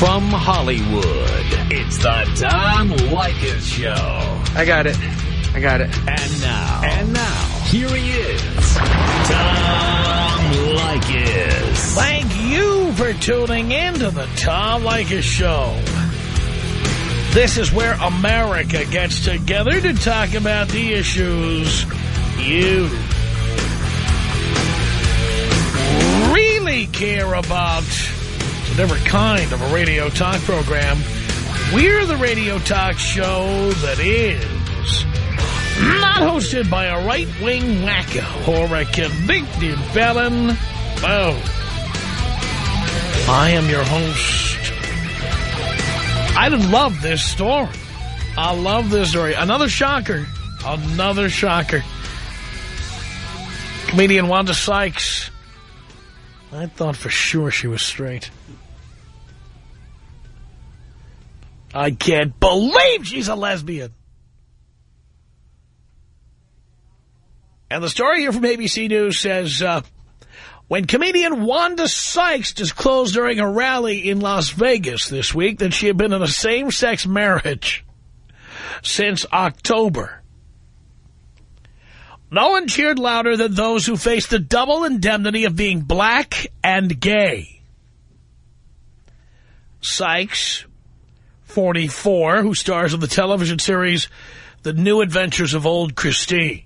From Hollywood, it's the Tom Leykis Show. I got it. I got it. And now. And now. Here he is. Tom Leykis. Thank you for tuning in to the Tom Leykis Show. This is where America gets together to talk about the issues you really care about. Different kind of a radio talk program. We're the radio talk show that is not hosted by a right-wing wacko or a convicted felon. Oh. I am your host. I love this story. I love this story. Another shocker. Another shocker. Comedian Wanda Sykes. I thought for sure she was straight. I can't believe she's a lesbian. And the story here from ABC News says, uh, when comedian Wanda Sykes disclosed during a rally in Las Vegas this week that she had been in a same-sex marriage since October, no one cheered louder than those who faced the double indemnity of being black and gay. Sykes, 44, who stars in the television series The New Adventures of Old Christine,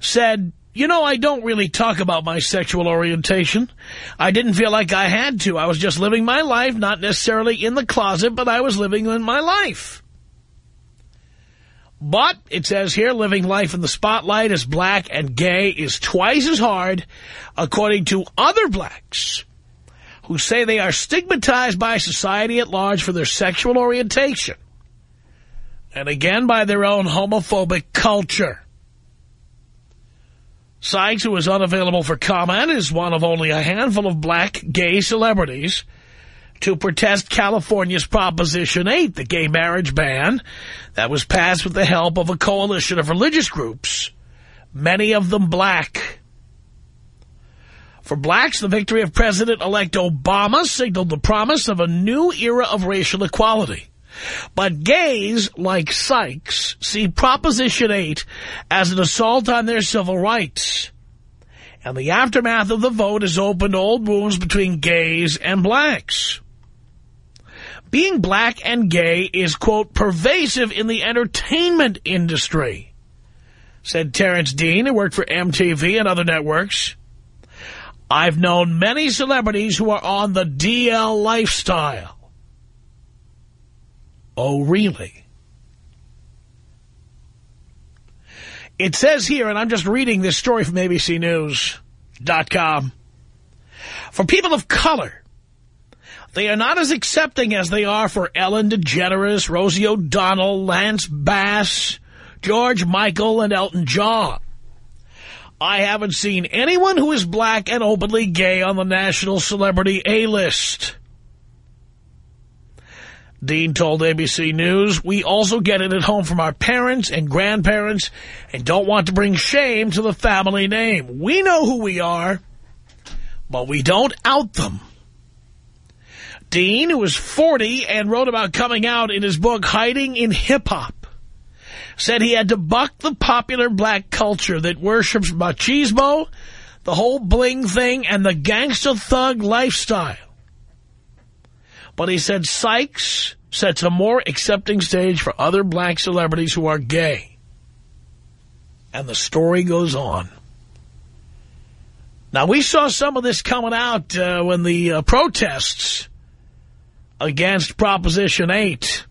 said, you know, I don't really talk about my sexual orientation. I didn't feel like I had to. I was just living my life, not necessarily in the closet, but I was living in my life. But, it says here, living life in the spotlight as black and gay is twice as hard, according to other blacks who say they are stigmatized by society at large for their sexual orientation. And again, by their own homophobic culture. Sykes, who is unavailable for comment, is one of only a handful of black gay celebrities to protest California's Proposition 8, the gay marriage ban that was passed with the help of a coalition of religious groups, many of them black. For blacks, the victory of President-elect Obama signaled the promise of a new era of racial equality. But gays, like Sykes, see Proposition 8 as an assault on their civil rights. And the aftermath of the vote has opened old wounds between gays and blacks. Being black and gay is, quote, pervasive in the entertainment industry, said Terrance Dean, who worked for MTV and other networks. I've known many celebrities who are on the DL lifestyle. Oh, really? It says here, and I'm just reading this story from ABCNews.com, for people of color, they are not as accepting as they are for Ellen DeGeneres, Rosie O'Donnell, Lance Bass, George Michael, and Elton John. I haven't seen anyone who is black and openly gay on the national celebrity A-list. Dean told ABC News, we also get it at home from our parents and grandparents and don't want to bring shame to the family name. We know who we are, but we don't out them. Dean, who is 40 and wrote about coming out in his book Hiding in Hip-Hop, said he had to buck the popular black culture that worships machismo, the whole bling thing, and the gangsta thug lifestyle. But he said Sykes sets a more accepting stage for other black celebrities who are gay. And the story goes on. Now, we saw some of this coming out uh, when the uh, protests against Proposition 8.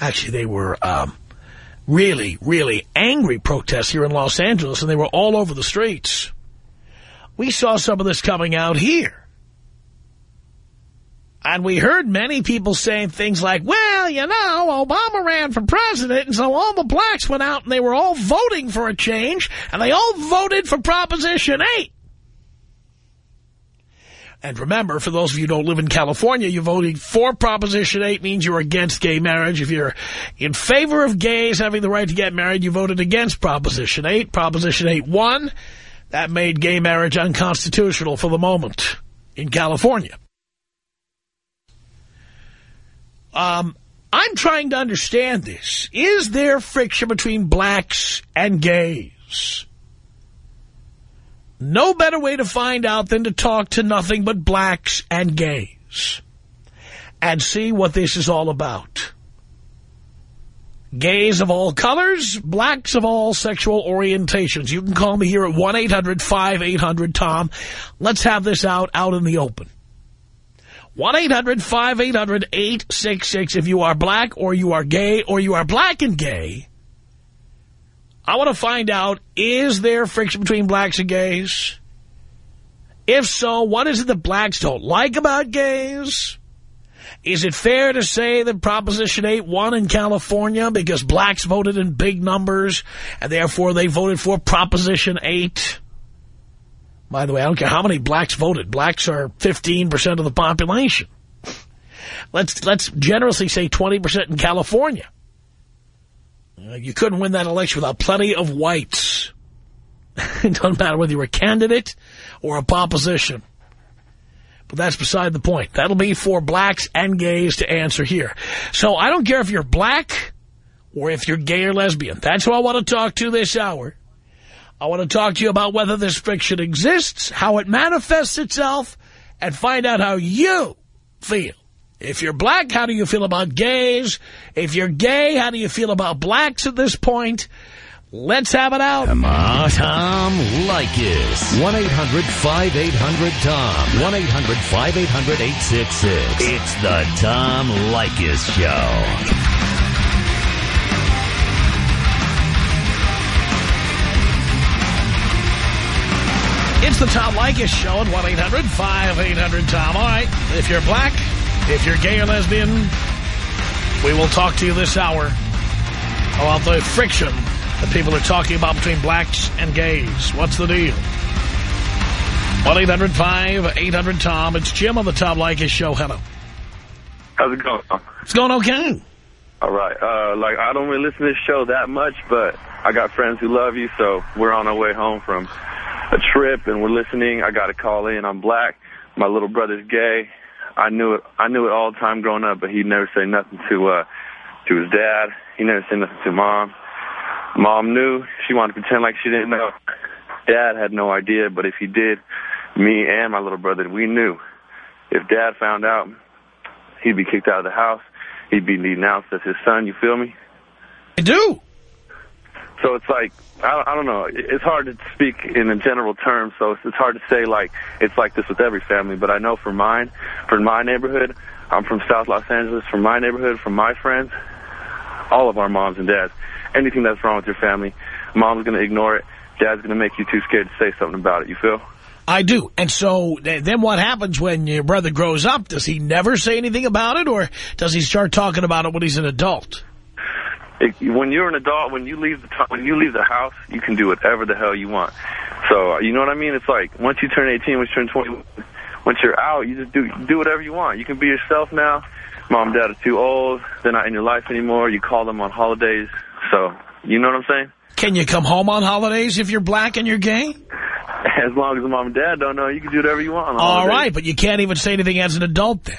Actually, they were um, really, really angry protests here in Los Angeles, and they were all over the streets. We saw some of this coming out here. And we heard many people saying things like, well, you know, Obama ran for president, and so all the blacks went out and they were all voting for a change, and they all voted for Proposition 8. And remember, for those of you who don't live in California, you're voting for Proposition 8 means you're against gay marriage. If you're in favor of gays having the right to get married, you voted against Proposition 8. Proposition 8 won. That made gay marriage unconstitutional for the moment in California. um, I'm trying to understand this. Is there friction between blacks and gays? No better way to find out than to talk to nothing but blacks and gays and see what this is all about. Gays of all colors, blacks of all sexual orientations. You can call me here at 1-800-5800-TOM. Let's have this out, out in the open. 1-800-5800-866 if you are black or you are gay or you are black and gay. I want to find out, is there friction between blacks and gays? If so, what is it that blacks don't like about gays? Is it fair to say that Proposition 8 won in California because blacks voted in big numbers and therefore they voted for Proposition 8? By the way, I don't care how many blacks voted. Blacks are 15% of the population. Let's let's generously say 20% in California. Uh, you couldn't win that election without plenty of whites. it doesn't matter whether you're a candidate or a proposition. But that's beside the point. That'll be for blacks and gays to answer here. So I don't care if you're black or if you're gay or lesbian. That's who I want to talk to this hour. I want to talk to you about whether this friction exists, how it manifests itself, and find out how you feel. If you're black, how do you feel about gays? If you're gay, how do you feel about blacks at this point? Let's have it out. Come on. Tom Leykis. 1-800-5800-TOM. 1-800-5800-866. It's the Tom Leykis Show. It's the Tom Leykis Show at 1-800-5800-TOM. All right, if you're black, if you're gay or lesbian, we will talk to you this hour about the friction that people are talking about between blacks and gays. What's the deal? 1-800-5800-TOM. It's Jim on the Tom Leykis Show. Hello. How's it going? It's going okay. All right. Uh, like, I don't really listen to this show that much, but I got friends who love you, so we're on our way home from a trip, and we're listening. I got to call in. I'm black. My little brother's gay. I knew it. I knew it all the time growing up, but he'd never say nothing to uh, to his dad. He never said nothing to mom. Mom knew. She wanted to pretend like she didn't know. Dad had no idea, but if he did, me and my little brother, we knew. If Dad found out, he'd be kicked out of the house. He'd be denounced as his son. You feel me? I do. So it's like, I, I don't know. It's hard to speak in a general term, so it's, it's hard to say, like, it's like this with every family. But I know for mine, for my neighborhood, I'm from South Los Angeles, from my neighborhood, from my friends, all of our moms and dads, anything that's wrong with your family, mom's going to ignore it. Dad's going to make you too scared to say something about it. You feel? I do. And so then what happens when your brother grows up? Does he never say anything about it, or does he start talking about it when he's an adult? It, when you're an adult, when you leave the when you leave the house, you can do whatever the hell you want. So uh, you know what I mean? It's like once you turn 18, once you turn 20, once you're out, you just do do whatever you want. You can be yourself now. Mom and dad are too old. They're not in your life anymore. You call them on holidays. So you know what I'm saying? Can you come home on holidays if you're black and you're gay? As long as mom and dad don't know, you can do whatever you want. On All holidays. right, but you can't even say anything as an adult then.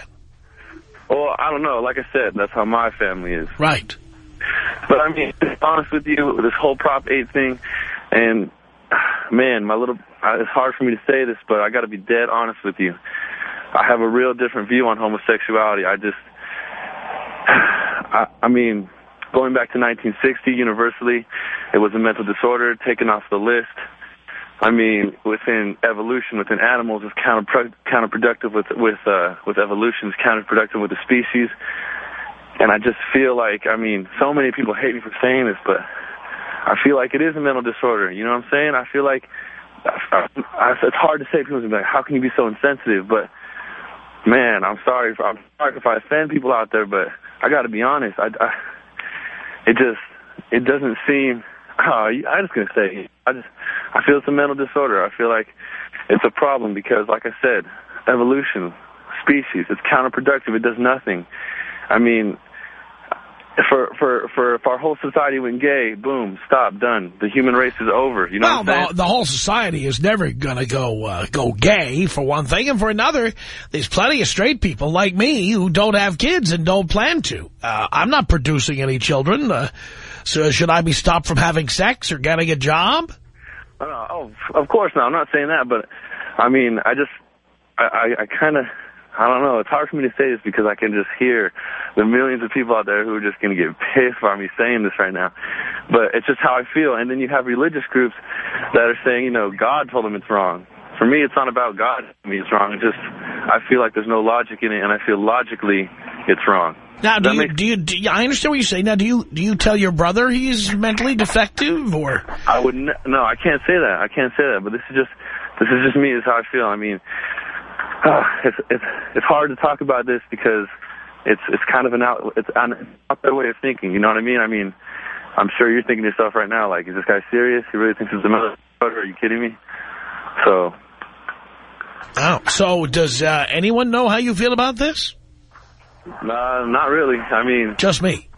Well, I don't know. Like I said, that's how my family is. Right. But I mean, to be honest with you, this whole Prop 8 thing, and man, my little, it's hard for me to say this, but I got to be dead honest with you. I have a real different view on homosexuality. I just, I, I mean, going back to 1960, universally, it was a mental disorder taken off the list. I mean, within evolution, within animals, it's counterpro counterproductive with with uh, with evolution. It's counterproductive with the species. And I just feel like, I mean, so many people hate me for saying this, but I feel like it is a mental disorder. You know what I'm saying? I feel like I, I, it's hard to say. People be like, "How can you be so insensitive?" But man, I'm sorry. If, I'm sorry if I offend people out there, but I got to be honest. I, I, it just, it doesn't seem. Oh, I'm just gonna say, I just, I feel it's a mental disorder. I feel like it's a problem because, like I said, evolution, species, it's counterproductive. It does nothing. I mean, for for for if our whole society went gay, boom, stop, done. The human race is over. You know well, what I'm the, the whole society is never going to go uh, go gay, for one thing. And for another, there's plenty of straight people like me who don't have kids and don't plan to. Uh, I'm not producing any children. Uh, so should I be stopped from having sex or getting a job? Uh, oh, of course not. I'm not saying that, but I mean, I just, I, I, I kind of, I don't know. It's hard for me to say this because I can just hear the millions of people out there who are just going to get pissed by me saying this right now. But it's just how I feel. And then you have religious groups that are saying, you know, God told them it's wrong. For me, it's not about God telling me it's wrong. It's just, I feel like there's no logic in it, and I feel logically it's wrong. Now, do you, do you, do you, I understand what you're saying. Now, do you, do you tell your brother he's mentally defective or? I would no, I can't say that. I can't say that. But this is just this is just me. This is how I feel. I mean, uh, it's it's it's hard to talk about this because it's it's kind of an out it's an out there way of thinking. You know what I mean? I mean, I'm sure you're thinking to yourself right now, like, is this guy serious? He really thinks it's a disorder? Are you kidding me? So Oh, so does uh, anyone know how you feel about this? nah, not really. I mean, Just me.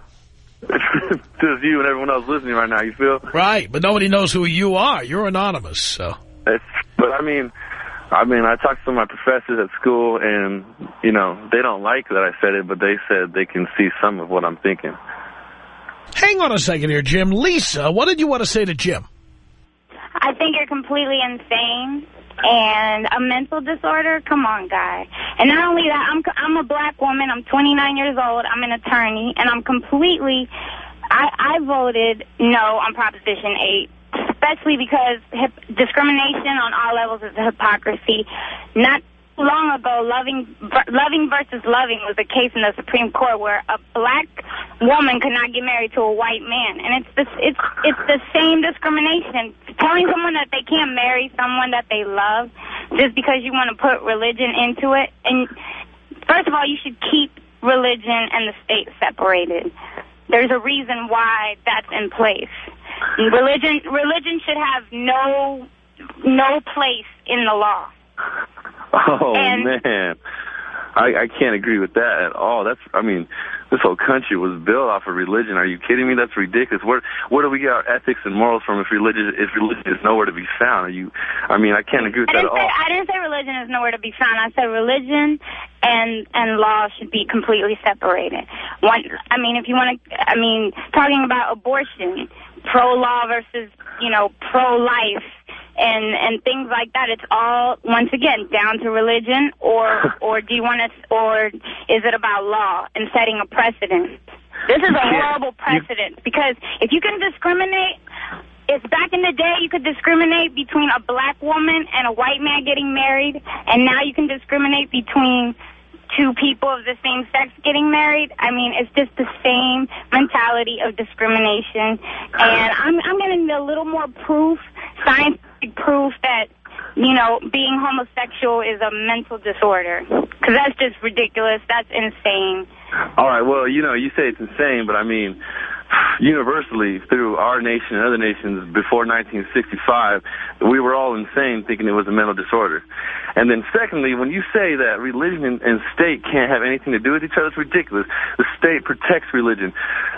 just you and everyone else listening right now. You feel? Right, but nobody knows who you are. You're anonymous, so. It's, but I mean, I mean, I talked to some of my professors at school, and you know, they don't like that I said it, but they said they can see some of what I'm thinking. Hang on a second here, Jim. Lisa, what did you want to say to Jim? I think you're completely insane and a mental disorder. Come on, guy. And not only that, I'm I'm a black woman. I'm 29 years old. I'm an attorney, and I'm completely. I I voted no on Proposition 8, especially because discrimination on all levels is hypocrisy. Not long ago, loving loving versus loving was a case in the Supreme Court where a black woman could not get married to a white man, and it's the it's it's the same discrimination. Telling someone that they can't marry someone that they love just because you want to put religion into it, and first of all, you should keep religion and the state separated. There's a reason why that's in place. Religion religion should have no no place in the law. Oh And- man, I I can't agree with that at all. That's I mean, this whole country was built off of religion. Are you kidding me? That's ridiculous. Where where do we get our ethics and morals from if religion if religion is nowhere to be found? Are you? I mean, I can't agree with I that at say all. I didn't say religion is nowhere to be found. I said religion and and law should be completely separated. One, I mean, if you want to, I mean, talking about abortion, pro law versus you know pro life. And and things like that. It's all once again down to religion, or or do you want to, or is it about law and setting a precedent? This is a horrible precedent because if you can discriminate if back in the day you could discriminate between a black woman and a white man getting married, and now you can discriminate between two people of the same sex getting married, I mean, it's just the same mentality of discrimination. And I'm, I'm going to need a little more proof, scientific proof that, you know, being homosexual is a mental disorder. Because that's just ridiculous. That's insane. All right. Well, you know, you say it's insane, but I mean, universally through our nation and other nations before 1965, we were all insane thinking it was a mental disorder. And then secondly, when you say that religion and, and state can't have anything to do with each other, it's ridiculous. The state protects religion,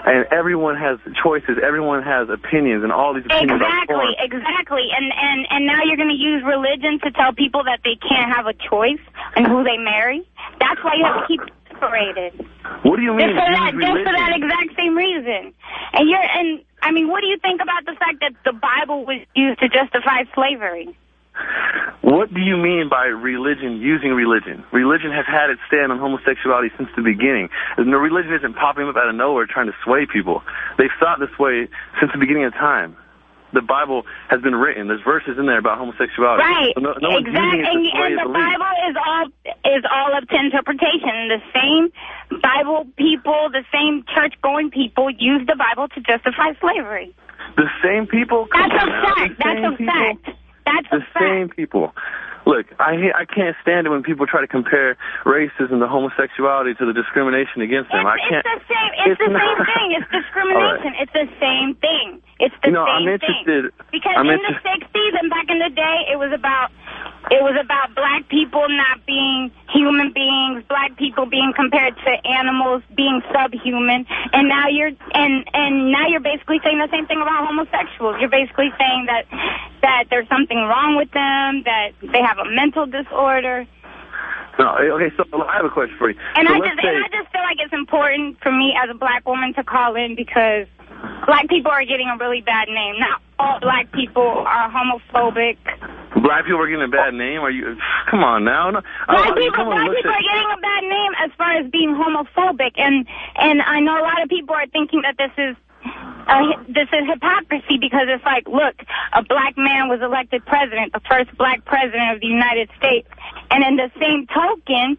and everyone has choices. Everyone has opinions, and all these opinions are Exactly, exactly. And and and now you're going to use religion to tell people that they can't have a choice in who they marry. That's why you have to keep separated. What do you mean? Just for that, just for that exact same reason. And you're and I mean, what do you think about the fact that the Bible was used to justify slavery? What do you mean by religion using religion? Religion has had its stand on homosexuality since the beginning. No, religion isn't popping up out of nowhere trying to sway people. They've thought this way since the beginning of time. The Bible has been written. There's verses in there about homosexuality. Right. No, no exactly. using it to And, and the. Bible is all is all up to interpretation. The same Bible people, the same church going people use the Bible to justify slavery. The same people. That's a on now, the fact. That's a fact. That's a fact. The same people. Look, I hate- I can't stand it when people try to compare racism to homosexuality to the discrimination against them. It's, I can't. it's the same. It's, the not- same thing. It's discrimination. It's the same thing. It's the You know, I'm same interested- thing. Because I'm in inter- the '60s and back in the day, it was about it was about black people not being human beings, black people being compared to animals, being subhuman, and now you're and and now you're basically saying the same thing about homosexuals. You're basically saying that that there's something wrong with them, that they have a mental disorder. No, okay, so I have a question for you. And so I just say, and I just feel like it's important for me as a black woman to call in because black people are getting a really bad name. Not all black people are homophobic. black people are getting a bad name. Are you? Come on now. No, Black I people, on, black let's people are getting a bad name as far as being homophobic, and and I know a lot of people are thinking that this is uh, this is hypocrisy because it's like, look, a black man was elected president, the first black president of the United States, and in the same token,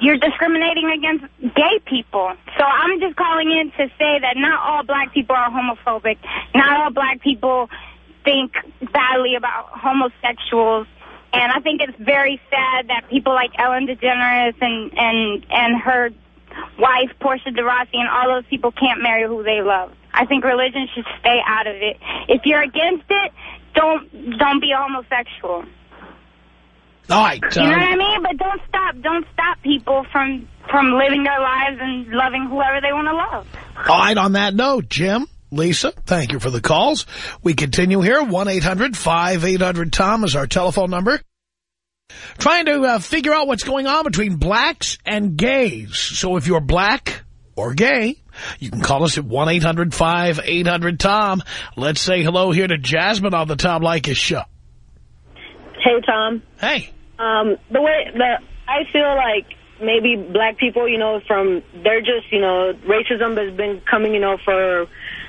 you're discriminating against gay people. So I'm just calling in to say that not all black people are homophobic. Not all black people think badly about homosexuals. And I think it's very sad that people like Ellen DeGeneres and, and, and her wife, Portia de Rossi, and all those people can't marry who they love. I think religion should stay out of it. If you're against it, don't don't be homosexual. All right. You know what uh, I mean? But don't stop don't stop people from from living their lives and loving whoever they want to love. all right, on that note, Jim, Lisa, thank you for the calls. We continue here. 1-800-5800-TOM is our telephone number. Trying to uh, figure out what's going on between blacks and gays. So if you're black or gay, you can call us at 1-800-5800-TOM. Let's say hello here to Jasmine on the Tom Leykis show. Hey, Tom. Hey. Um, the way the I feel like maybe black people, you know, from they're just, you know, racism has been coming, you know, for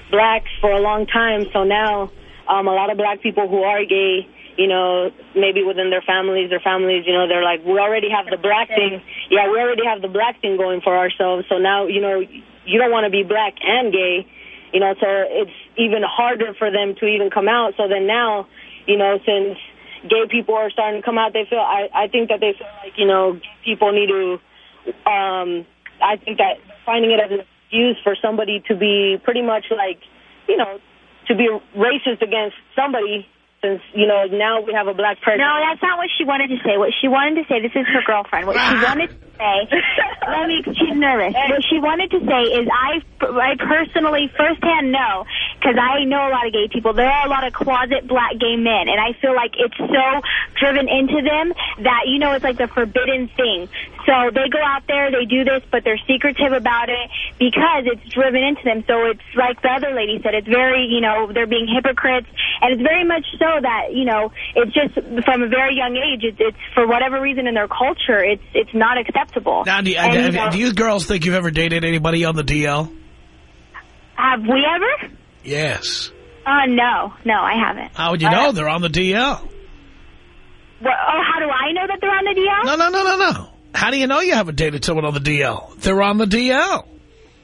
blacks for a long time. So now, um, a lot of black people who are gay, you know, maybe within their families, their families, you know, they're like, we already have the black thing. Yeah, we already have the black thing going for ourselves. So now, you know, you don't want to be black and gay, you know, so it's even harder for them to even come out. So then now, you know, since gay people are starting to come out, they feel, I, I think that they feel like, you know, gay people need to, um, I think that finding it as an excuse for somebody to be pretty much like, you know, to be racist against somebody since, you know, now we have a black person. No, that's not what she wanted to say. What she wanted to say, this is her girlfriend. What she wanted to say, let me, she's nervous. What she wanted to say is I, I personally firsthand know, because I know a lot of gay people, there are a lot of closet black gay men, and I feel like it's so driven into them that, you know, it's like the forbidden thing. So they go out there, they do this, but they're secretive about it because it's driven into them. So it's like the other lady said, it's very, you know, they're being hypocrites, and it's very much so that, you know, it's just from a very young age, it's, it's for whatever reason in their culture, it's it's not acceptable. Now, do you, And, you know, do you girls think you've ever dated anybody on the DL? have we ever? Yes. Uh, no, no, I haven't. How would you Uh, know they're on the DL? Well, oh, how do I know that they're on the DL? No, no, no, no, no. How do you know you haven't dated someone on the DL? They're on the DL.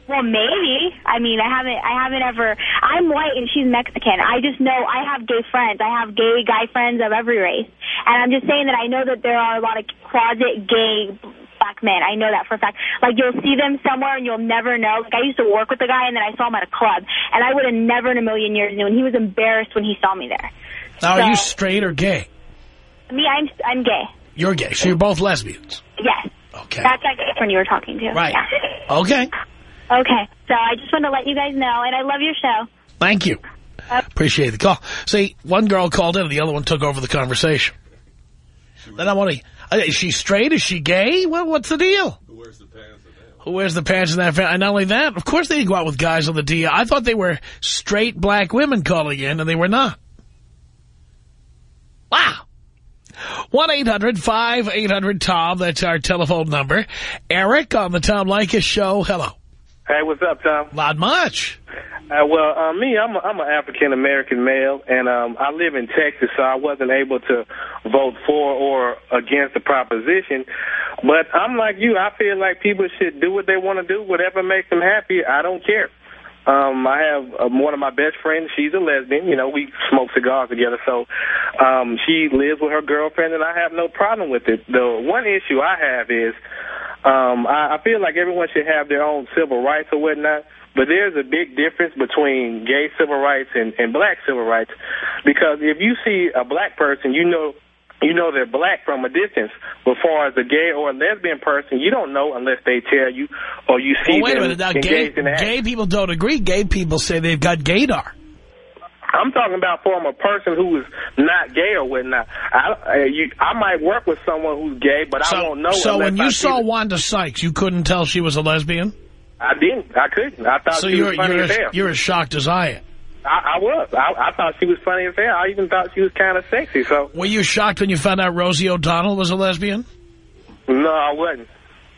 Well, maybe. I mean, I haven't. I haven't ever. I'm white and she's Mexican. I just know I have gay friends. I have gay guy friends of every race, and I'm just saying that I know that there are a lot of closet gay black men. I know that for a fact. Like you'll see them somewhere and you'll never know. Like I used to work with a guy and then I saw him at a club, and I would have never in a million years known. He was embarrassed when he saw me there. Now, are you straight or gay? Me, I'm I'm gay. You're gay, so you're both lesbians. Yes. Okay. That's that gay friend you were talking to. Right. Yeah. Okay. Okay. So I just want to let you guys know, and I love your show. Thank you. Uh, Appreciate the call. See, one girl called in and the other one took over the conversation. Then I want to... Uh, is she straight? Is she gay? Well, what's the deal? Who wears the pants in that? Who wears the pants in that? And not only that, of course they didn't go out with guys on the DL. I thought they were straight black women calling in, and they were not. Wow. 1-800-5800-TOM. That's our telephone number. Eric on the Tom Leykis show. Hello. Hey, what's up, Tom? Not much. Uh, well, uh, me, I'm a, I'm an African American male, and um, I live in Texas, so I wasn't able to vote for or against the proposition. But I'm like you. I feel like people should do what they want to do, whatever makes them happy. I don't care. Um, I have uh, one of my best friends. She's a lesbian. You know, we smoke cigars together. So um, she lives with her girlfriend, and I have no problem with it. The one issue I have is um, I, I feel like everyone should have their own civil rights or whatnot. But there's a big difference between gay civil rights and, and black civil rights. Because if you see a black person, you know you know they're black from a distance. But far as a gay or a lesbian person, you don't know unless they tell you or you see well, wait them a minute. Now, gay, gay people don't agree. Gay people say they've got gaydar. I'm talking about from a person who is not gay or whatnot. I, uh, you, I might work with someone who's gay, but I won't know. So when you I saw Wanda Sykes, you couldn't tell she was a lesbian? I didn't. I couldn't. I thought So she you're, was funny you're, as hell. you're as shocked as I am. I, I was. I, I thought she was funny as hell. I even thought she was kind of sexy. So Were you shocked when you found out Rosie O'Donnell was a lesbian? no, I wasn't.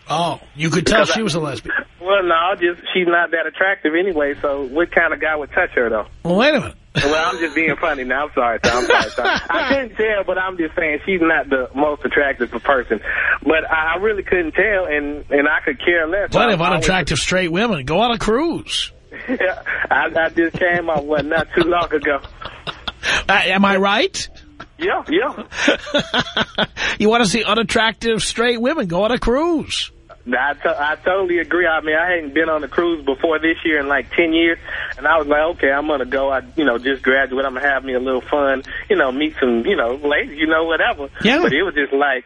Oh, you could tell Because she I- was a lesbian. Well, no, just she's not that attractive anyway. So what kind of guy would touch her though? Well, wait a minute. Well, I'm just being funny now. I'm sorry, Tom. I'm sorry, Tom. I couldn't tell, but I'm just saying she's not the most attractive person. But I I really couldn't tell, and and I could care less. Plenty of unattractive straight women. Go on a cruise. I, I just came off one not too long ago. Uh, am I right? Yeah, yeah. you want to see unattractive straight women? Go on a cruise. I, I totally agree. I mean, I hadn't been on a cruise before this year in like 10 years, and I was like, okay, I'm going to go. I, you know, just graduate. I'm going to have me a little fun, you know, meet some, you know, ladies, you know, whatever. Yeah. But it was just like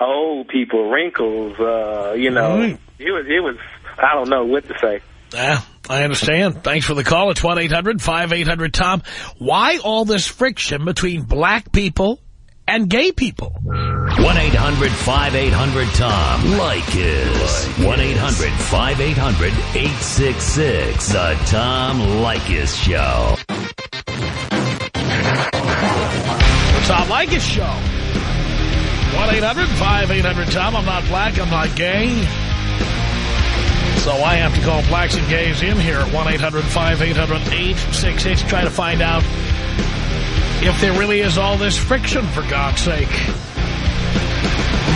old people, wrinkles, uh, you know. Right. It was, it was, I don't know what to say. Yeah, I understand. Thanks for the call. It's 1-800-5800-TOM. Why all this friction between black people and gay people? 1-800-5800-TOM. Leykis. 1-800-5800-866. The Tom Leykis Show. The Tom Leykis Show. 1-800-5800-TOM. I'm not black. I'm not gay. So I have to call blacks and gays in here at 1-800-5800-866 try to find out if there really is all this friction, for God's sake.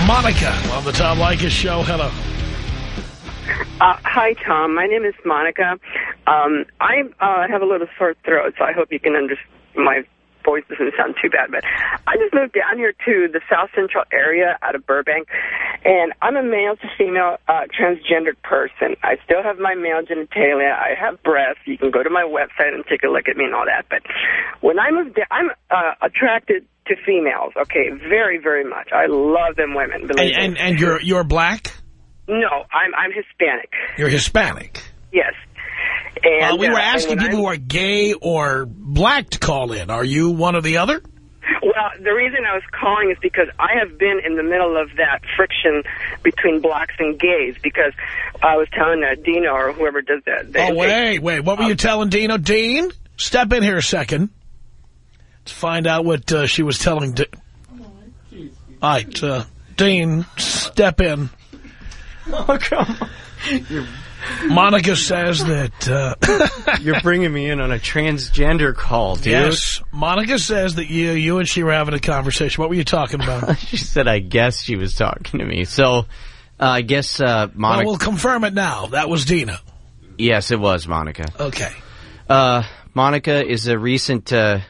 Monica on the Tom Leykis Show. Hello. Uh, hi, Tom. My name is Monica. Um, I uh, have a little sore throat, so I hope you can understand. My voice doesn't sound too bad, but I just moved down here to the South Central area out of Burbank, and I'm a male to female uh, transgendered person. I still have my male genitalia. I have breasts. You can go to my website and take a look at me and all that. But when I moved down, I'm uh, attracted to females. Okay, very, very much. I love them women. And, and, and you're, you're black? No, I'm I'm Hispanic. You're Hispanic. Yes. And Uh, we uh, were and asking when people who I'm- are gay or black to call in. Are you one or the other? Well, the reason I was calling is because I have been in the middle of that friction between blacks and gays because I was telling uh, Dino or whoever does that. they- oh, wait, wait. What were you telling Dino? Dean, step in here a second. Let's find out what uh, she was telling. D All right, uh, Dean, step in. Oh, come on. Monica says that... Uh, you're bringing me in on a transgender call, dude. yes, Monica says that you you and she were having a conversation. What were you talking about? she said, I guess she was talking to me. So, uh, I guess, uh, well, Monica... we'll confirm it now. That was Dina. yes, it was Monica. Okay. Uh, Monica is a recent uh,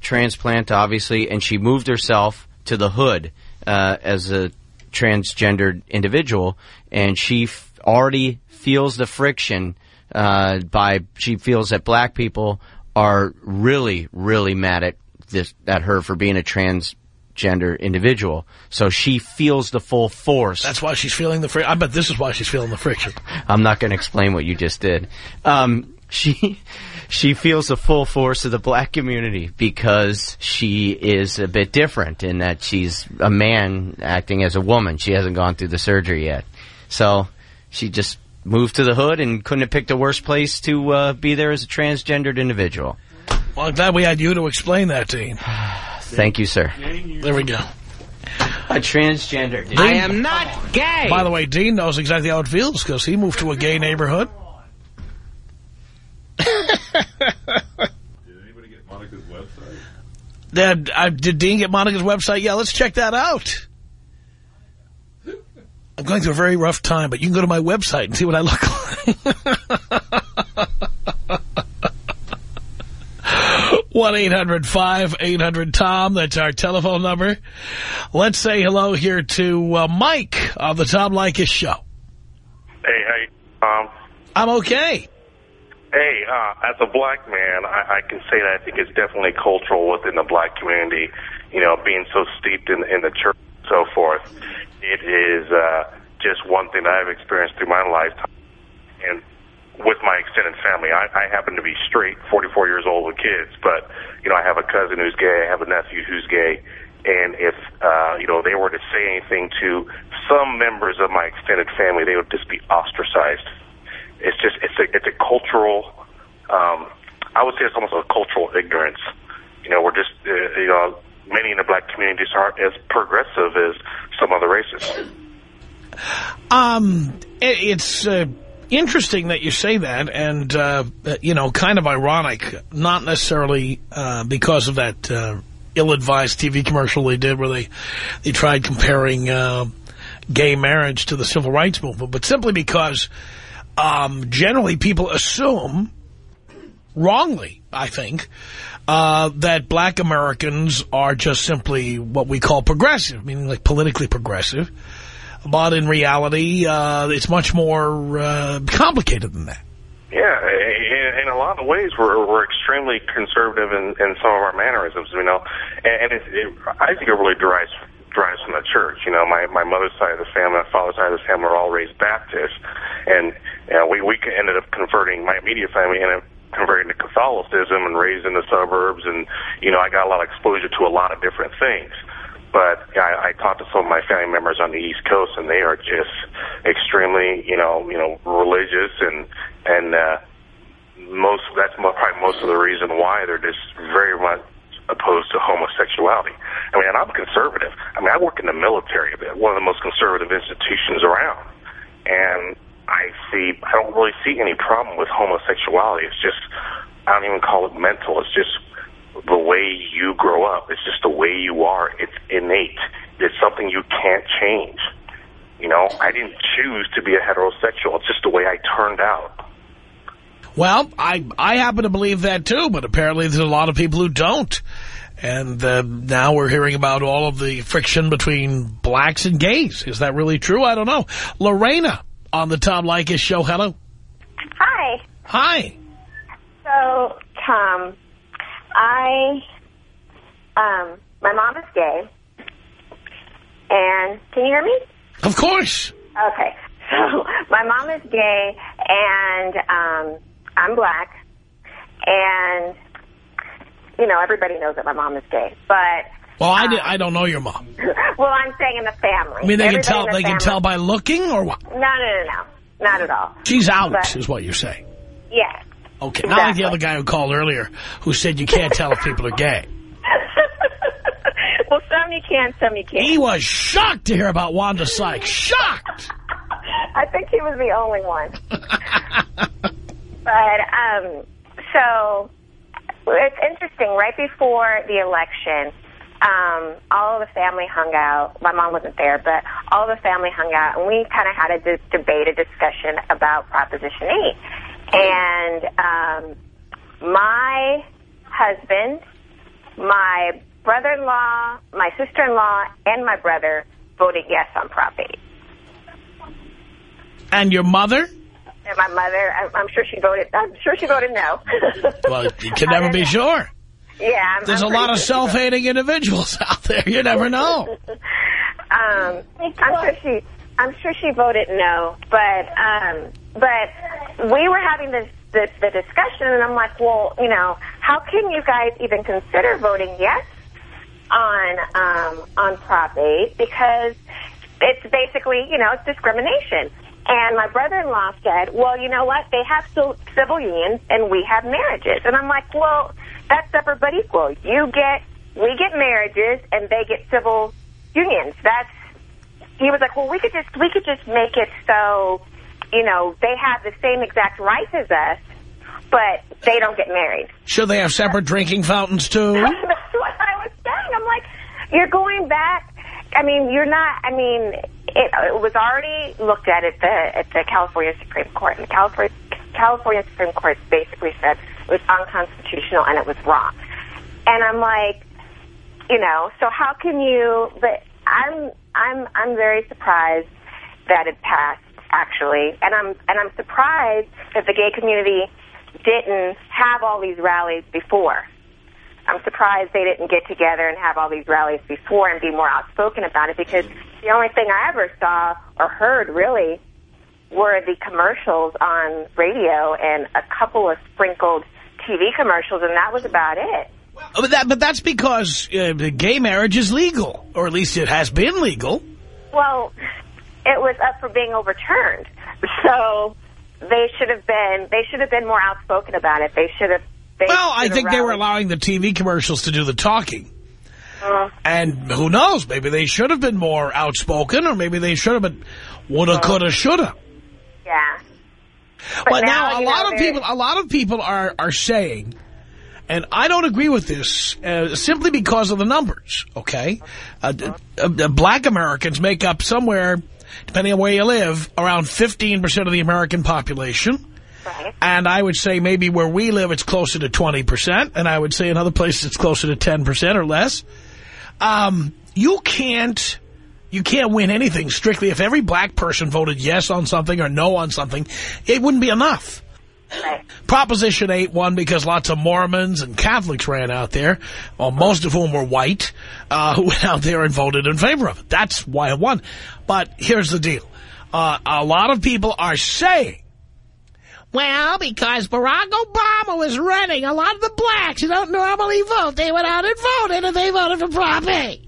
transplant, obviously, and she moved herself to the hood uh, as a transgendered individual, and she already feels the friction uh, by she feels that black people are really, really mad at this at her for being a transgender individual. So she feels the full force. That's why she's feeling the friction. I bet this is why she's feeling the friction. I'm not going to explain what you just did. Um, she she feels the full force of the black community because she is a bit different in that she's a man acting as a woman. She hasn't gone through the surgery yet, so she just moved to the hood and couldn't have picked a worse place to uh, be there as a transgendered individual. Well, I'm glad we had you to explain that, Dean. Thank you, sir. There we go. A transgender. I am not gay. By the way, Dean knows exactly how it feels because he moved to a gay neighborhood. Did, uh, did Dean get Monica's website? Yeah, let's check that out. I'm going through a very rough time, but you can go to my website and see what I look like. one 800 tom That's our telephone number. Let's say hello here to uh, Mike on the Tom Leykis show. Hey, hey, um, I'm okay. hey, uh, as a black man, I, I can say that I think it's definitely cultural within the black community. you know, being so steeped in, in the church and so forth, it is uh, just one thing I've experienced through my lifetime. And with my extended family, I, I happen to be straight, 44 years old with kids, but, you know, I have a cousin who's gay, I have a nephew who's gay, and if, uh, you know, they were to say anything to some members of my extended family, they would just be ostracized. It's just, it's a, it's a cultural, um, I would say it's almost a cultural ignorance. You know, we're just, uh, you know, many in the black communities aren't as progressive as some other races. Um, it's uh, interesting that you say that, and uh, you know, kind of ironic. Not necessarily uh, because of that uh, ill-advised TV commercial they did, where they they tried comparing uh, gay marriage to the civil rights movement, but simply because um, generally people assume, wrongly, I think. Uh, that black Americans are just simply what we call progressive, meaning like politically progressive. But in reality, uh, it's much more uh, complicated than that. Yeah, in, in a lot of ways, we're we're extremely conservative in, in some of our mannerisms, you know, and, and it, it, I think it really derives derives from the church. You know, my my mother's side of the family, my father's side of the family are all raised Baptist, and you know, we we ended up converting. My immediate family ended up converting to Catholicism and raised in the suburbs, and you know, I got a lot of exposure to a lot of different things. But I, I talked to some of my family members on the East Coast, and they are just extremely, you know, you know, religious, and and uh, most that's probably most of the reason why they're just very much opposed to homosexuality. I mean, and I'm conservative. I mean, I work in the military, one of the most conservative institutions around, and see I don't really see any problem with homosexuality. It's just I don't even call it mental. It's just the way you grow up. It's just the way you are. It's innate. It's something you can't change. You know, I didn't choose to be a heterosexual. It's just the way I turned out. Well, I I happen to believe that too, but apparently there's a lot of people who don't. And uh, now we're hearing about all of the friction between blacks and gays. Is that really true? I don't know. Lorena on the Tom Leykis show. Hello. Hi. Hi. So, Tom, I, um, my mom is gay. And, can you hear me? Of course. Okay. So, my mom is gay, and um, I'm black. And, you know, everybody knows that my mom is gay. But, Well, I, di- I don't know your mom. well, I'm saying in the family. I mean, they can tell the they can tell by looking or what? No, no, no, no. Not at all. She's out, But- is what you're saying. Yes. Okay, not like the other guy who called earlier who said you can't tell if people are gay. well, some you can, some you can't. He was shocked to hear about Wanda Sykes. Shocked! I think he was the only one. but, um, so, it's interesting. Right before the election, um, all the family hung out. My mom wasn't there, but all the family hung out, and we kind of had a d- debate, a discussion about Proposition 8. And um, my husband, my brother-in-law, my sister-in-law, and my brother voted yes on Prop 8. And your mother? And my mother, I'm, I'm sure she voted. I'm sure she voted no. Well, you can never be sure. Yeah, I'm, There's a I'm lot of pretty sure she voted- self-hating individuals out there. You never know. Um, I'm sure she, I'm sure she voted no, but um, but we were having this, this the discussion, and I'm like, well, you know, how can you guys even consider voting yes on um, on Prop 8 because it's basically, you know, it's discrimination. And my brother-in-law said, well, you know what? They have civil unions and we have marriages. And I'm like, well, that's separate but equal. You get, we get marriages and they get civil unions. That's, he was like, well, we could just, we could just make it so, you know, they have the same exact rights as us, but they don't get married. Should they have separate drinking fountains, too? That's what I was saying. I'm like, you're going back. I mean, you're not. I mean, it, it was already looked at at the at the California Supreme Court, and the California California Supreme Court basically said it was unconstitutional and it was wrong. And I'm like, you know, so how can you? But I'm I'm I'm very surprised that it passed actually, and I'm and I'm surprised that the gay community didn't have all these rallies before. I'm surprised they didn't get together and have all these rallies before and be more outspoken about it because the only thing I ever saw or heard really were the commercials on radio and a couple of sprinkled TV commercials, and that was about it. Oh, But, that, but that's because uh, gay marriage is legal, or at least it has been legal. Well, it was up for being overturned, so they should have been they should have been more outspoken about it. They should have. They Well, I should think they were allowing the TV commercials to do the talking. Uh, And who knows, maybe they should have been more outspoken, or maybe they should have been woulda, coulda, shoulda. yeah. But Well, now, a lot know, of people, a lot of people are are saying, and I don't agree with this, uh, simply because of the numbers. Okay, uh, uh, uh, black Americans make up somewhere, depending on where you live, around fifteen percent of the American population. Right. And I would say maybe where we live, it's closer to 20%. And I would say in other places, it's closer to 10% or less. Um, you can't, you can't win anything strictly. If every black person voted yes on something or no on something, it wouldn't be enough. Proposition 8 won because lots of Mormons and Catholics ran out there, well, most of whom were white, uh, who went out there and voted in favor of it. That's why it won. But here's the deal. Uh, a lot of people are saying, well, because Barack Obama was running, a lot of the blacks who don't normally vote, they went out and voted, and they voted for Prop 8.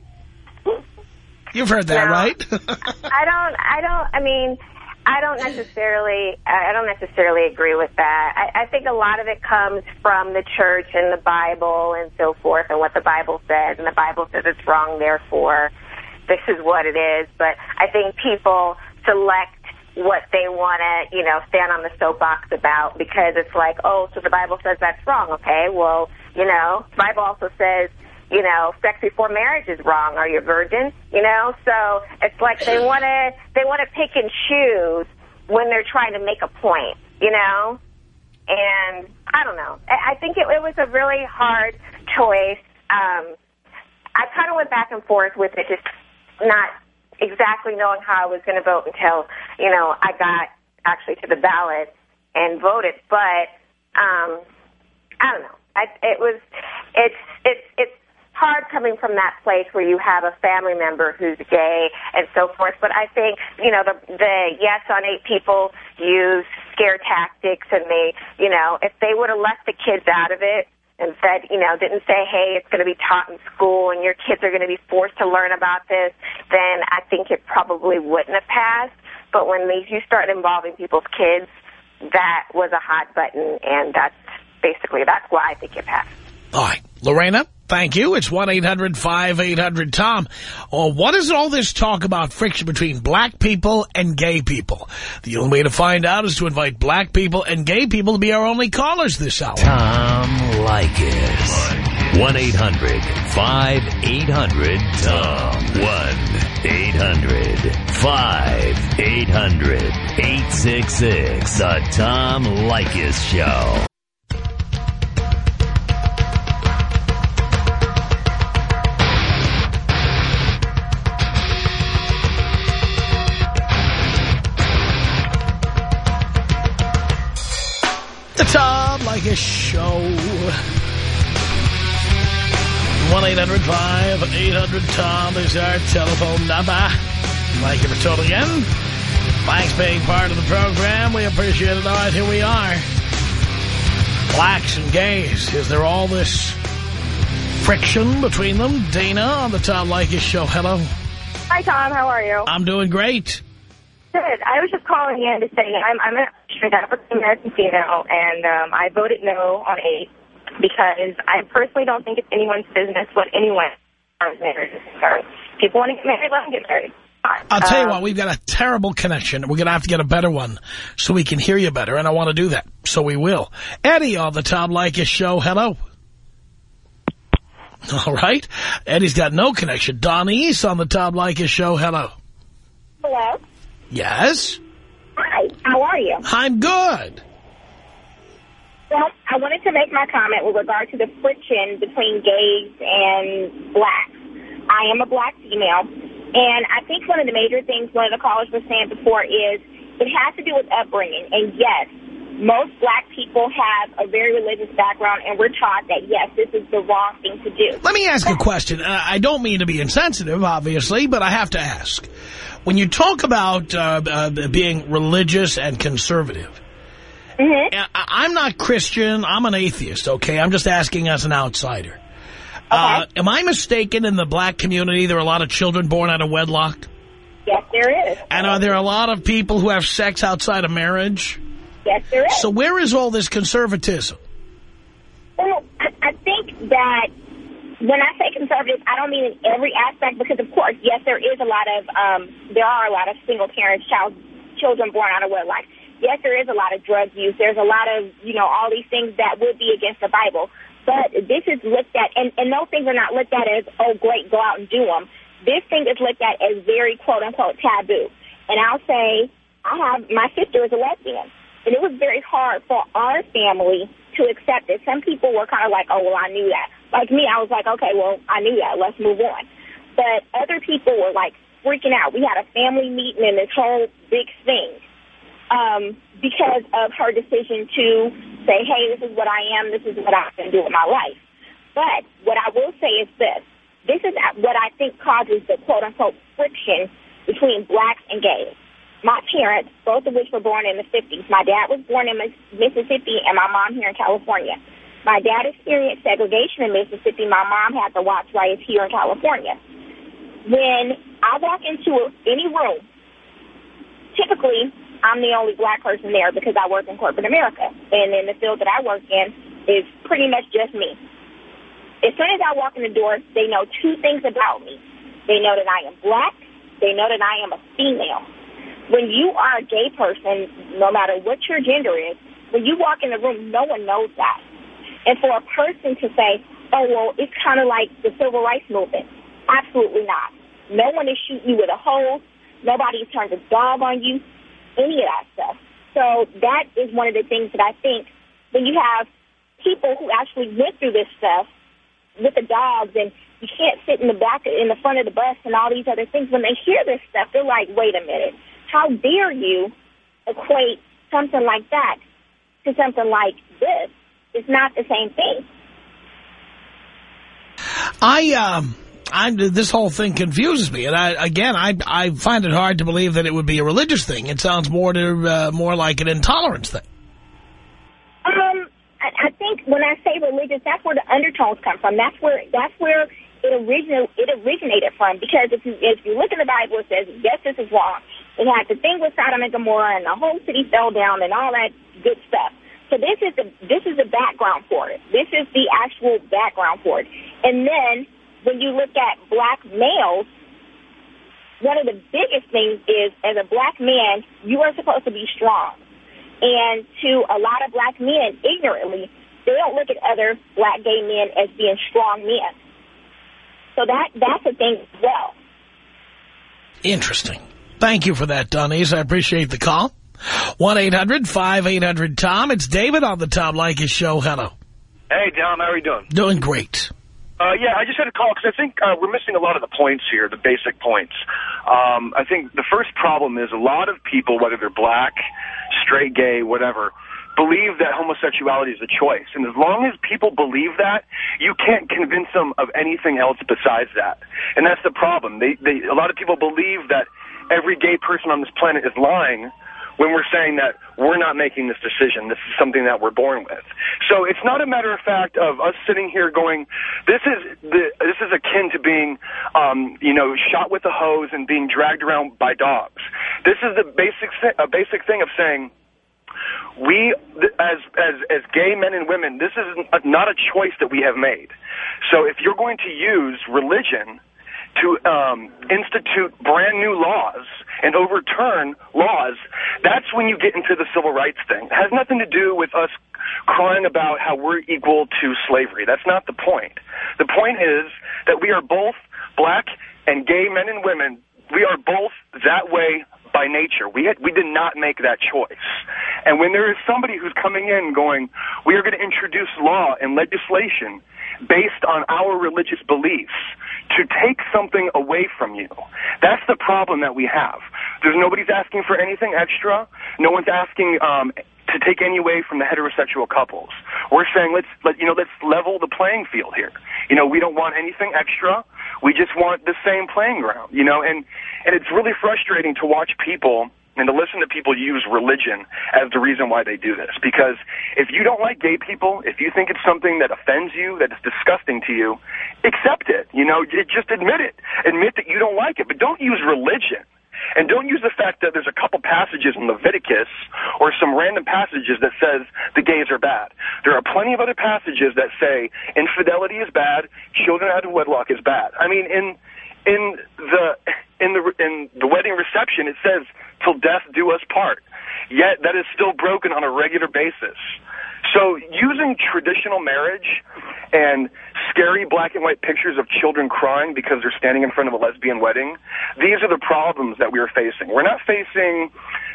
You've heard that, No. right? I don't. I don't. I mean, I don't necessarily. I don't necessarily agree with that. I, I think a lot of it comes from the church and the Bible and so forth, and what the Bible says. And the Bible says it's wrong, therefore, this is what it is. But I think people select what they want to, you know, stand on the soapbox about because it's like, oh, so the Bible says that's wrong. Okay, well, you know, the Bible also says you know, sex before marriage is wrong. Are you a virgin? You know, so it's like they want to they want to pick and choose when they're trying to make a point. You know, and I don't know. I think it, it was a really hard choice. Um, I kind of went back and forth with it, just not exactly knowing how I was going to vote until you know I got actually to the ballot and voted. But um, I don't know. I, it was it's it's it's hard coming from that place where you have a family member who's gay and so forth. But I think you know the the yes on eight people use scare tactics, and they you know if they would have left the kids out of it and said, you know, didn't say, hey, it's going to be taught in school and your kids are going to be forced to learn about this, then I think it probably wouldn't have passed. But when these, you start involving people's kids, that was a hot button, and that's basically that's why I think it passed. All right. Lorena, thank you. It's 1-800-5800-TOM. Oh, what is all this talk about friction between black people and gay people? The only way to find out is to invite black people and gay people to be our only callers this hour. Tom Leykis. 1-800-5800-TOM. 1-800-5800-866. The Tom Leykis Show. The Tom Leykis Show. 1-800-5800-TOM is our telephone number. Thank you for tuning in. Thanks for being part of the program. We appreciate it. All right, here we are. Blacks and gays. Is there all this friction between them? Dana on the Tom Leykis Show. Hello. Hi, Tom. How are you? I'm doing great. Good. I was just calling in to say I'm, I'm an African American female, and um, I voted no on eight because I personally don't think it's anyone's business what anyone marriage is concerned. People want to get married, let them get married. I'll tell you Um, what, we've got a terrible connection. We're going to have to get a better one so we can hear you better, and I want to do that, so we will. Eddie on the Tom Leykis Show, hello. All right. Eddie's got no connection. Don East on the Tom Leykis Show, hello. Hello. Yes? Hi. How are you? I'm good. Well, I wanted to make my comment with regard to the friction between gays and blacks. I am a black female, and I think one of the major things one of the callers was saying before is it has to do with upbringing. And yes, most black people have a very religious background, and we're taught that, yes, this is the wrong thing to do. Let me ask a question. Uh, I don't mean to be insensitive, obviously, but I have to ask. When you talk about uh, uh, being religious and conservative, Mm -hmm. I'm not Christian. I'm an atheist, okay? I'm just asking as an outsider. Uh, am I mistaken in the black community there are a lot of children born out of wedlock? Yes, there is. And are there a lot of people who have sex outside of marriage? Yes, there is. So where is all this conservatism? Well, I, I think that when I say conservative, I don't mean in every aspect because, of course, yes, there is a lot of, um, there are a lot of single parents, child, children born out of wedlock yes, there is a lot of drug use. There's a lot of, you know, all these things that would be against the Bible. But this is looked at, and, and those things are not looked at as, oh, great, go out and do them. This thing is looked at as very, quote, unquote, taboo. And I'll say, I have, my sister is a lesbian. And it was very hard for our family to accept it. Some people were kind of like, oh, well, I knew that. Like me, I was like, okay, well, I knew that. Let's move on. But other people were like freaking out. We had a family meeting and this whole big thing um, because of her decision to say, hey, this is what I am, this is what I'm going to do with my life. But what I will say is this. This is what I think causes the quote-unquote friction between blacks and gays. My parents, both of which were born in the 50s, my dad was born in Mississippi and my mom here in California. My dad experienced segregation in Mississippi. My mom had to watch riots here in California. When I walk into any room, typically I'm the only black person there because I work in corporate America. And in the field that I work in is pretty much just me. As soon as I walk in the door, they know two things about me. They know that I am black. They know that I am a female. When you are a gay person, no matter what your gender is, when you walk in the room, no one knows that. And for a person to say, oh, well, it's kind of like the civil rights movement, absolutely not. No one is shooting you with a hose. Nobody's turned a dog on you any of that stuff. So that is one of the things that I think when you have people who actually went through this stuff with the dogs and you can't sit in the back, in the front of the bus and all these other things, when they hear this stuff, they're like, wait a minute, how dare you equate something like that to something like this? It's not the same thing. I, um, I, this whole thing confuses me. And I, again, I, I find it hard to believe that it would be a religious thing. It sounds more to, uh, more like an intolerance thing. Um, I, I think when I say religious, that's where the undertones come from. That's where, that's where it original it originated from. Because if you, if you look in the Bible, it says, yes, this is wrong. It had the thing with Sodom and Gomorrah and the whole city fell down and all that good stuff. So this is the, this is the background for it. This is the actual background for it. And then when you look at black males, one of the biggest things is, as a black man, you are supposed to be strong. And to a lot of black men, ignorantly, they don't look at other black gay men as being strong men. So that that's a thing as well. Interesting. Thank you for that, Donnies. I appreciate the call. 1-800-5800-TOM. It's David on the Tom Leykis show. Hello. Hey, Tom. How are you doing? Doing great. Uh, yeah, I just had a call because I think uh, we're missing a lot of the points here, the basic points. Um, I think the first problem is a lot of people, whether they're black, straight, gay, whatever, believe that homosexuality is a choice. And as long as people believe that, you can't convince them of anything else besides that. And that's the problem. They, they, a lot of people believe that every gay person on this planet is lying when we're saying that we're not making this decision. This is something that we're born with. So it's not a matter of fact of us sitting here going, this is the, this is akin to being, um, you know, shot with a hose and being dragged around by dogs. This is the basic a basic thing of saying we, as as as gay men and women, this is not a choice that we have made. So if you're going to use religion to um, institute brand new laws and overturn laws, that's when you get into the civil rights thing. It has nothing to do with us crying about how we're equal to slavery. That's not the point. The point is that we are both black and gay men and women. We are both that way by nature. We had, we did not make that choice. And when there is somebody who's coming in going, we are going to introduce law and legislation based on our religious beliefs to take something away from you. That's the problem that we have. There's nobody's asking for anything extra. No one's asking um, to take any away from the heterosexual couples. We're saying let's let you know let's level the playing field here. You know, we don't want anything extra. We just want the same playing ground. You know, and and it's really frustrating to watch people and to listen to people use religion as the reason why they do this. Because if you don't like gay people, if you think it's something that offends you, that is disgusting to you, accept it. You know, just admit it. Admit that you don't like it, but don't use religion. And don't use the fact that there's a couple passages in Leviticus or some random passages that says the gays are bad. There are plenty of other passages that say infidelity is bad, children out of wedlock is bad. I mean, in in the in the in the wedding reception, it says till death do us part. Yet that is still broken on a regular basis. So using traditional marriage and scary black and white pictures of children crying because they're standing in front of a lesbian wedding, these are the problems that we are facing. We're not facing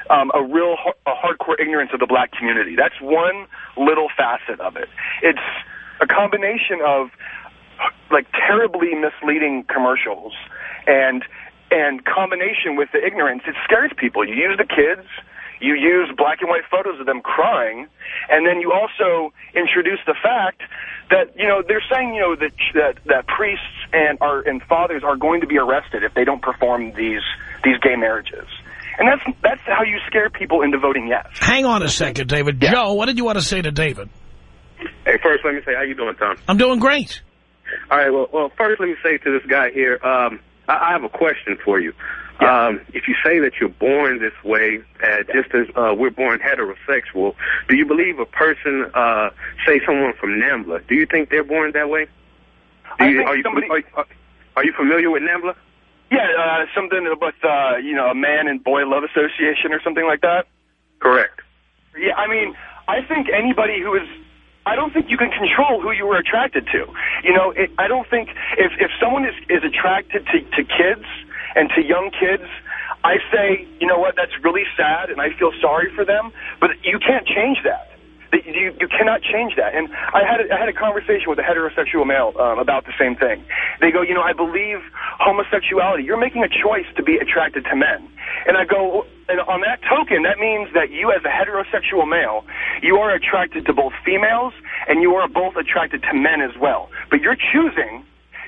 um, a real a hardcore ignorance of the black community. That's one little facet of it. It's a combination of like terribly misleading commercials and and combination with the ignorance, it scares people. You use the kids, you use black and white photos of them crying, and then you also introduce the fact that, you know, they're saying, you know, that, that, that priests and, are, and fathers are going to be arrested if they don't perform these, these gay marriages. And that's, that's how you scare people into voting yes. Hang on a second, David. Yeah. Joe, what did you want to say to David? Hey, first, let me say, how you doing, Tom? I'm doing great. All right, well, well first let me say to this guy here, um, I, I have a question for you. Yeah. Um, if you say that you're born this way, uh, just as uh, we're born heterosexual, do you believe a person, uh, say someone from NAMBLA, do you think they're born that way? You, are, you, somebody, are, are you familiar with NAMBLA? Yeah, uh, something about, uh, you know, a man and boy love association or something like that? Correct. Yeah, I mean, I think anybody who is I don't think you can control who you were attracted to. You know, it, I don't think if, if someone is, is attracted to, to kids and to young kids, I say, you know what, that's really sad and I feel sorry for them, but you can't change that. You, you cannot change that. And I had a, I had a conversation with a heterosexual male um, about the same thing. They go, you know, I believe homosexuality. You're making a choice to be attracted to men. And I go, and on that token, that means that you as a heterosexual male, you are attracted to both females and you are both attracted to men as well. But you're choosing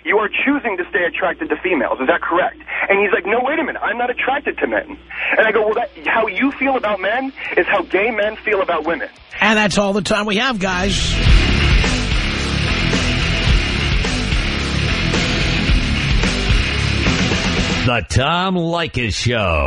you are choosing to stay attracted to females. Is that correct? And he's like, no, wait a minute. I'm not attracted to men. And I go, well, that, how you feel about men is how gay men feel about women. And that's all the time we have, guys. The Tom Leykis Show.